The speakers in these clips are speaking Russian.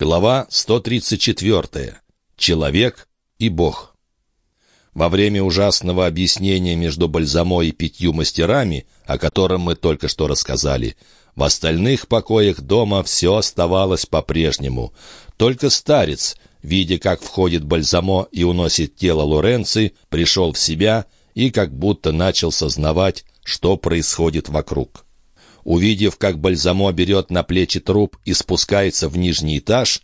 Глава 134. Человек и Бог. Во время ужасного объяснения между Бальзамо и пятью мастерами, о котором мы только что рассказали, в остальных покоях дома все оставалось по-прежнему. Только старец, видя, как входит Бальзамо и уносит тело Лоренци, пришел в себя и как будто начал сознавать, что происходит вокруг. Увидев, как Бальзамо берет на плечи труп и спускается в нижний этаж,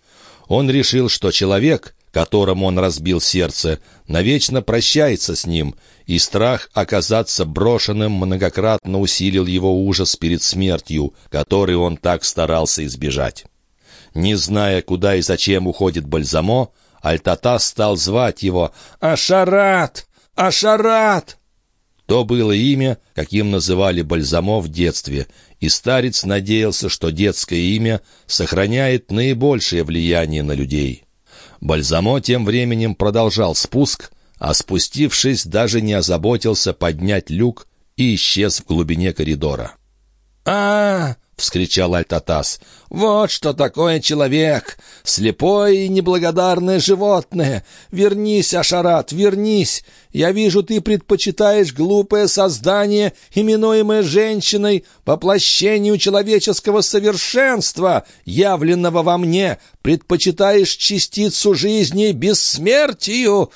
он решил, что человек, которому он разбил сердце, навечно прощается с ним, и страх оказаться брошенным многократно усилил его ужас перед смертью, который он так старался избежать. Не зная, куда и зачем уходит Бальзамо, Альтата стал звать его «Ашарат! Ашарат!» То было имя, каким называли Бальзамо в детстве, и старец надеялся, что детское имя сохраняет наибольшее влияние на людей. Бальзамо тем временем продолжал спуск, а спустившись, даже не озаботился поднять люк и исчез в глубине коридора. а, -а, -а — вскричал Альтатас. «Вот что такое человек! Слепое и неблагодарное животное! Вернись, Ашарат, вернись! Я вижу, ты предпочитаешь глупое создание, именуемое женщиной, воплощению человеческого совершенства, явленного во мне, предпочитаешь частицу жизни бессмертию!»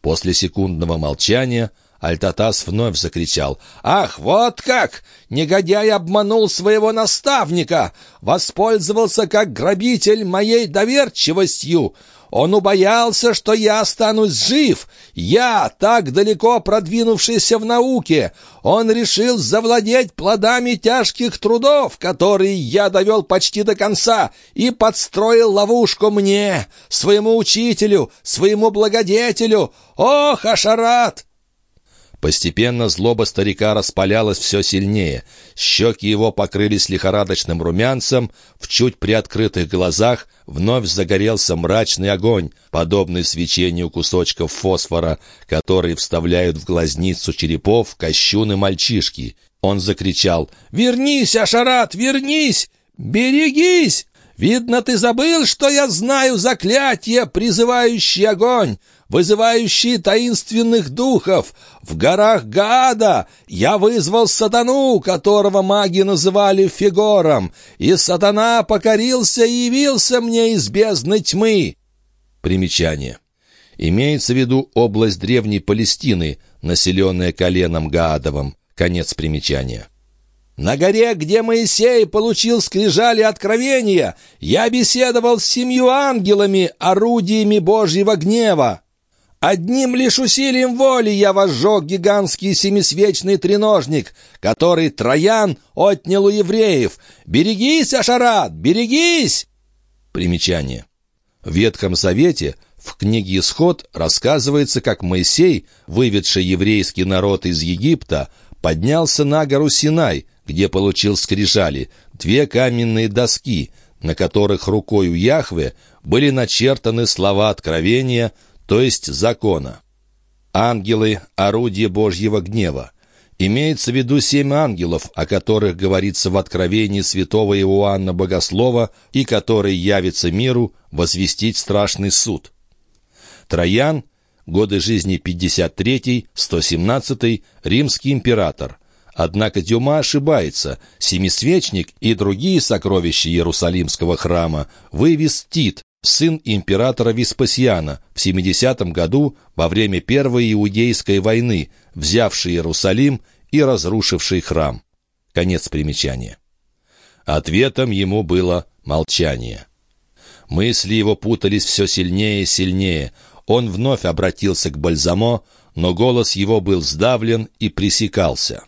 После секундного молчания Альтатас вновь закричал. «Ах, вот как! Негодяй обманул своего наставника! Воспользовался как грабитель моей доверчивостью! Он убоялся, что я останусь жив. Я, так далеко продвинувшийся в науке. Он решил завладеть плодами тяжких трудов, которые я довел почти до конца, и подстроил ловушку мне, своему учителю, своему благодетелю. Ох, Ашарат!» Постепенно злоба старика распалялась все сильнее. Щеки его покрылись лихорадочным румянцем, в чуть приоткрытых глазах вновь загорелся мрачный огонь, подобный свечению кусочков фосфора, которые вставляют в глазницу черепов кощуны мальчишки. Он закричал «Вернись, Ашарат, вернись! Берегись! Видно, ты забыл, что я знаю заклятие, призывающее огонь, вызывающие таинственных духов. В горах Гаада я вызвал сатану, которого маги называли Фигором, и сатана покорился и явился мне из бездны тьмы». Примечание. Имеется в виду область древней Палестины, населенная коленом Гаадовым. Конец примечания. На горе, где Моисей получил скрижали откровения, я беседовал с семью ангелами, орудиями Божьего гнева. Одним лишь усилием воли я возжег гигантский семисвечный треножник, который Троян отнял у евреев. Берегись, Ашарат, берегись!» Примечание. В Ветхом Завете в книге «Исход» рассказывается, как Моисей, выведший еврейский народ из Египта, поднялся на гору Синай, где получил скрижали, две каменные доски, на которых рукою Яхве были начертаны слова откровения – то есть закона. Ангелы — орудие Божьего гнева. Имеется в виду семь ангелов, о которых говорится в Откровении святого Иоанна Богослова и который явится миру возвестить страшный суд. Троян, годы жизни 53-117, римский император. Однако Дюма ошибается. Семисвечник и другие сокровища Иерусалимского храма вывез Тит, сын императора Веспасиана, в 70 году во время Первой Иудейской войны, взявший Иерусалим и разрушивший храм. Конец примечания. Ответом ему было молчание. Мысли его путались все сильнее и сильнее. Он вновь обратился к Бальзамо, но голос его был сдавлен и пресекался.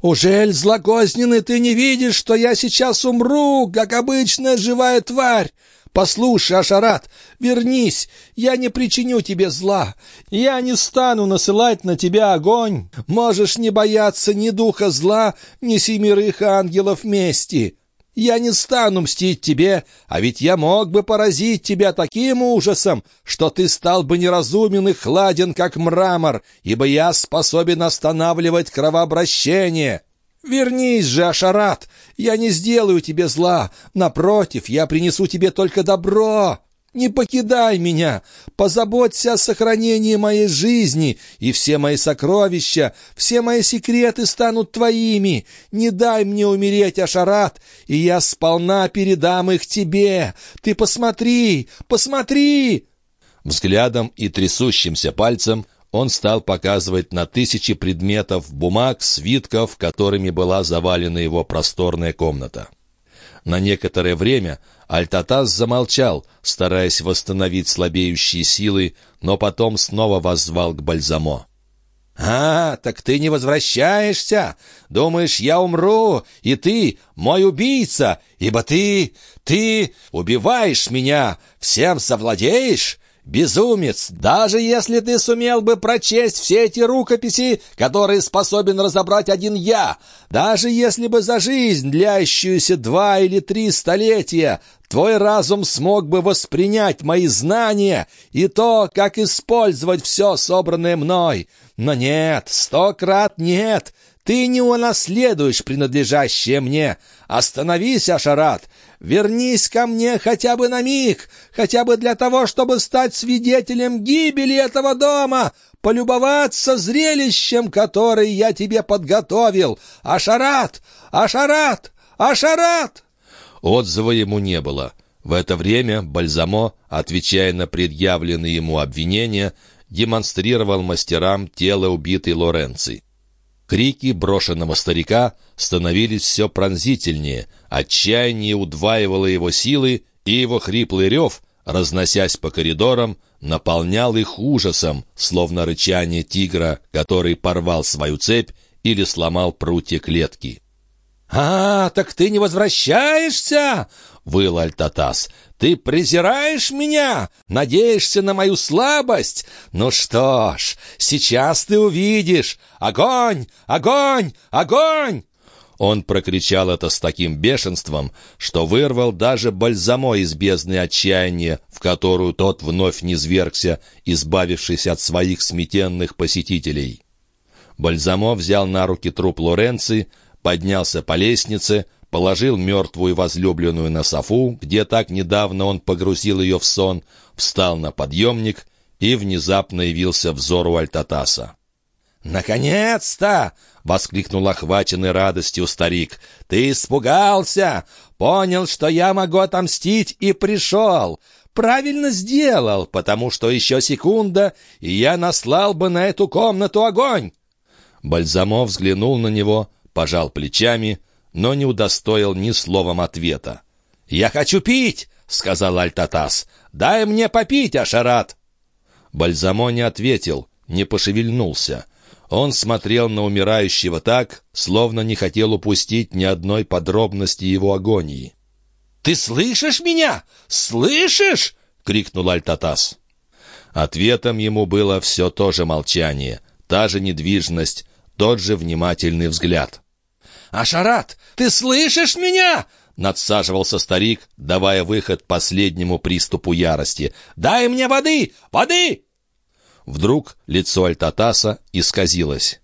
«Ужель, злокозненный, ты не видишь, что я сейчас умру, как обычная живая тварь? Послушай, Ашарат, вернись, я не причиню тебе зла. Я не стану насылать на тебя огонь. Можешь не бояться ни духа зла, ни семерых ангелов мести. Я не стану мстить тебе, а ведь я мог бы поразить тебя таким ужасом, что ты стал бы неразумен и хладен, как мрамор, ибо я способен останавливать кровообращение. Вернись же, Ашарат! Я не сделаю тебе зла. Напротив, я принесу тебе только добро. Не покидай меня! Позаботься о сохранении моей жизни, и все мои сокровища, все мои секреты станут твоими. Не дай мне умереть, Ашарат, и я сполна передам их тебе. Ты посмотри, посмотри!» Взглядом и трясущимся пальцем он стал показывать на тысячи предметов, бумаг, свитков, которыми была завалена его просторная комната. На некоторое время Альтатас замолчал, стараясь восстановить слабеющие силы, но потом снова воззвал к Бальзамо. «А, так ты не возвращаешься? Думаешь, я умру, и ты мой убийца, ибо ты, ты убиваешь меня, всем совладеешь? Безумец, даже если ты сумел бы прочесть все эти рукописи, которые способен разобрать один я, даже если бы за жизнь, длящуюся два или три столетия, твой разум смог бы воспринять мои знания и то, как использовать все собранное мной. Но нет, сто крат нет, ты не унаследуешь принадлежащее мне. Остановись, Ашарат, Вернись ко мне хотя бы на миг, хотя бы для того, чтобы стать свидетелем гибели этого дома, полюбоваться зрелищем, которое я тебе подготовил. Ашарат! Ашарат! Ашарат!» Отзыва ему не было. В это время Бальзамо, отвечая на предъявленные ему обвинения, демонстрировал мастерам тело убитой Лоренци. Крики брошенного старика становились все пронзительнее, отчаяние удваивало его силы, и его хриплый рев, разносясь по коридорам, наполнял их ужасом, словно рычание тигра, который порвал свою цепь или сломал прутья клетки. «А, так ты не возвращаешься?» — выл Альтатас. «Ты презираешь меня? Надеешься на мою слабость? Ну что ж, сейчас ты увидишь! Огонь! Огонь! Огонь!» Он прокричал это с таким бешенством, что вырвал даже бальзамо из бездны отчаяния, в которую тот вновь низвергся, избавившись от своих сметенных посетителей. Бальзамо взял на руки труп Лоренци, поднялся по лестнице, положил мертвую возлюбленную на софу, где так недавно он погрузил ее в сон, встал на подъемник и внезапно явился взору Альтатаса. «Наконец-то!» — воскликнул охваченный радостью старик. «Ты испугался! Понял, что я могу отомстить, и пришел! Правильно сделал, потому что еще секунда, и я наслал бы на эту комнату огонь!» Бальзамов взглянул на него, пожал плечами — но не удостоил ни словом ответа. «Я хочу пить!» — сказал Альтатас. «Дай мне попить, Ашарат!» Бальзамо не ответил, не пошевельнулся. Он смотрел на умирающего так, словно не хотел упустить ни одной подробности его агонии. «Ты слышишь меня? Слышишь?» — крикнул Альтатас. Ответом ему было все то же молчание, та же недвижность, тот же внимательный взгляд. «Ашарат, ты слышишь меня?» Надсаживался старик, давая выход последнему приступу ярости. «Дай мне воды! Воды!» Вдруг лицо Альтатаса исказилось.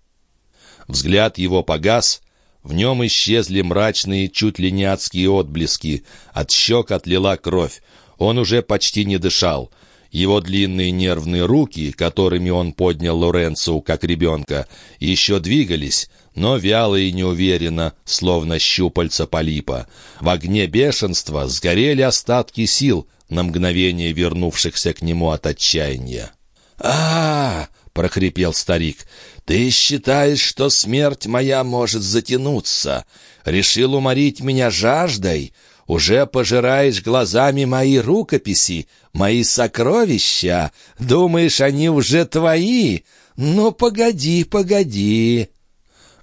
Взгляд его погас, в нем исчезли мрачные, чуть ли не адские отблески. От щек отлила кровь. Он уже почти не дышал. Его длинные нервные руки, которыми он поднял Лоренцу, как ребенка, еще двигались, но вяло и неуверенно, словно щупальца полипа. В огне бешенства сгорели остатки сил, на мгновение вернувшихся к нему от отчаяния. а, -а, -а прохрипел старик. «Ты считаешь, что смерть моя может затянуться? Решил уморить меня жаждой? Уже пожираешь глазами мои рукописи, мои сокровища? Думаешь, они уже твои? Ну, погоди, погоди!»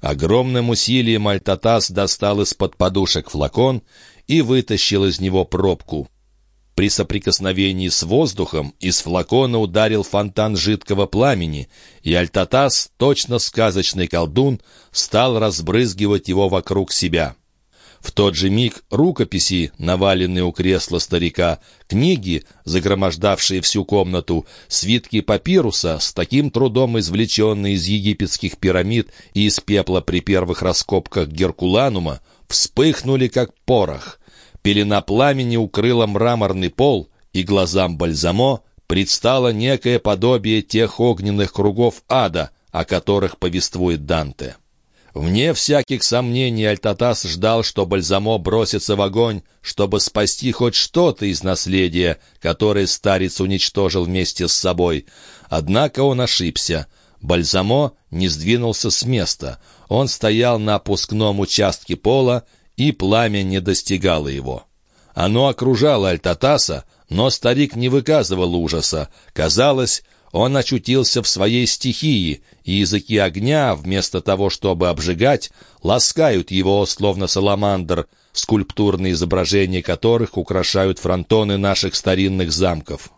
Огромным усилием Альтатас достал из-под подушек флакон и вытащил из него пробку. При соприкосновении с воздухом из флакона ударил фонтан жидкого пламени, и Альтатас, точно сказочный колдун, стал разбрызгивать его вокруг себя. В тот же миг рукописи, наваленные у кресла старика, книги, загромождавшие всю комнату, свитки папируса, с таким трудом извлеченные из египетских пирамид и из пепла при первых раскопках Геркуланума, вспыхнули как порох. Пелена пламени укрыла мраморный пол, и глазам Бальзамо предстало некое подобие тех огненных кругов ада, о которых повествует Данте. Вне всяких сомнений Альтатас ждал, что Бальзамо бросится в огонь, чтобы спасти хоть что-то из наследия, которое старец уничтожил вместе с собой. Однако он ошибся. Бальзамо не сдвинулся с места. Он стоял на опускном участке пола, и пламя не достигало его. Оно окружало Альтатаса, но старик не выказывал ужаса. Казалось, он очутился в своей стихии, и языки огня, вместо того, чтобы обжигать, ласкают его, словно саламандр, скульптурные изображения которых украшают фронтоны наших старинных замков.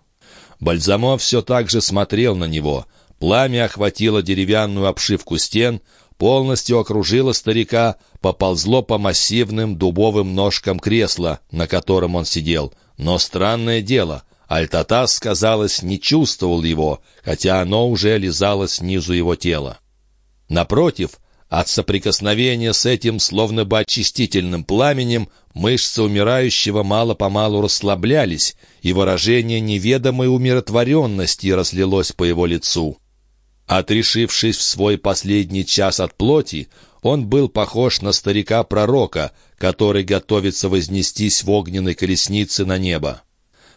Бальзамо все так же смотрел на него. Пламя охватило деревянную обшивку стен, полностью окружило старика, поползло по массивным дубовым ножкам кресла, на котором он сидел. Но странное дело — Альтатас, казалось, не чувствовал его, хотя оно уже лизало снизу его тела. Напротив, от соприкосновения с этим словно бы очистительным пламенем мышцы умирающего мало-помалу расслаблялись, и выражение неведомой умиротворенности разлилось по его лицу. Отрешившись в свой последний час от плоти, он был похож на старика-пророка, который готовится вознестись в огненной колеснице на небо.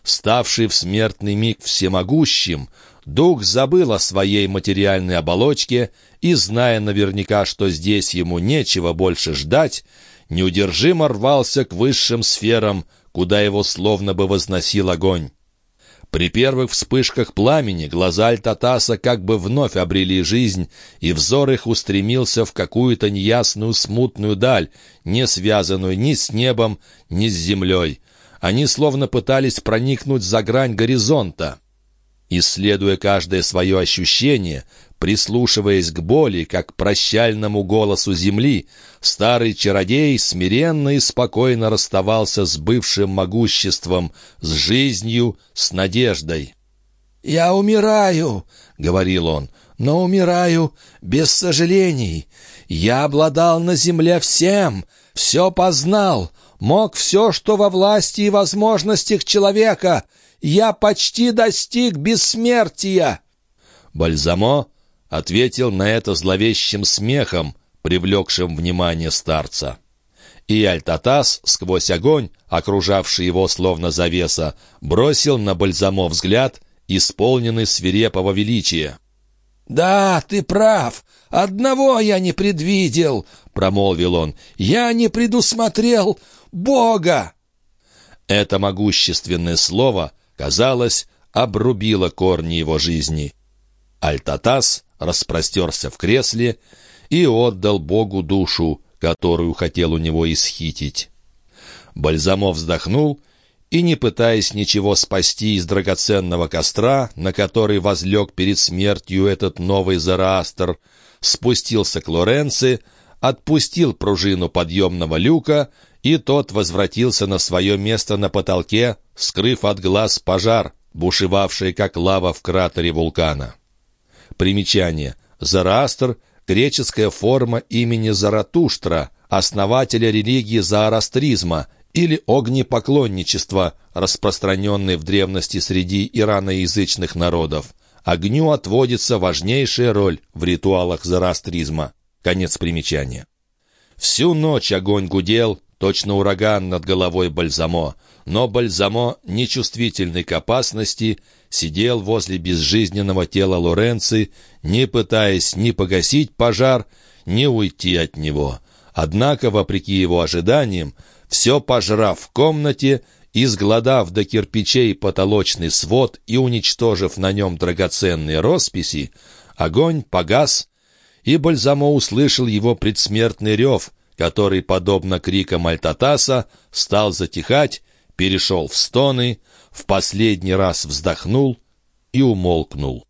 Ставший в смертный миг всемогущим, дух забыл о своей материальной оболочке и, зная наверняка, что здесь ему нечего больше ждать, неудержимо рвался к высшим сферам, куда его словно бы возносил огонь. При первых вспышках пламени глаза Альтатаса как бы вновь обрели жизнь, и взор их устремился в какую-то неясную смутную даль, не связанную ни с небом, ни с землей. Они словно пытались проникнуть за грань горизонта. Исследуя каждое свое ощущение, прислушиваясь к боли, как к прощальному голосу земли, старый чародей смиренно и спокойно расставался с бывшим могуществом, с жизнью, с надеждой. «Я умираю», — говорил он, — «но умираю без сожалений. Я обладал на земле всем, все познал, мог все, что во власти и возможностях человека. Я почти достиг бессмертия». Бальзамо ответил на это зловещим смехом, привлекшим внимание старца. И Альтатас, сквозь огонь, окружавший его словно завеса, бросил на Бальзамо взгляд, исполненный свирепого величия. «Да, ты прав. Одного я не предвидел», — промолвил он. «Я не предусмотрел Бога!» Это могущественное слово, казалось, обрубило корни его жизни. Альтатас распростерся в кресле и отдал Богу душу, которую хотел у него исхитить. Бальзамов вздохнул и, не пытаясь ничего спасти из драгоценного костра, на который возлег перед смертью этот новый Зараастер, спустился к Лоренци, отпустил пружину подъемного люка и тот возвратился на свое место на потолке, скрыв от глаз пожар, бушевавший как лава в кратере вулкана. Примечание. Зараастр — греческая форма имени Заратуштра, основателя религии зороастризма или огнепоклонничества, распространенной в древности среди ираноязычных народов. Огню отводится важнейшая роль в ритуалах зороастризма. Конец примечания. Всю ночь огонь гудел, точно ураган над головой Бальзамо, но Бальзамо, нечувствительный к опасности, сидел возле безжизненного тела Лоренци, не пытаясь ни погасить пожар, ни уйти от него. Однако, вопреки его ожиданиям, все пожрав в комнате, изгладав до кирпичей потолочный свод и уничтожив на нем драгоценные росписи, огонь погас, и Бальзамо услышал его предсмертный рев — который, подобно крикам Альтатаса, стал затихать, перешел в стоны, в последний раз вздохнул и умолкнул.